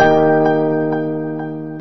Thank you.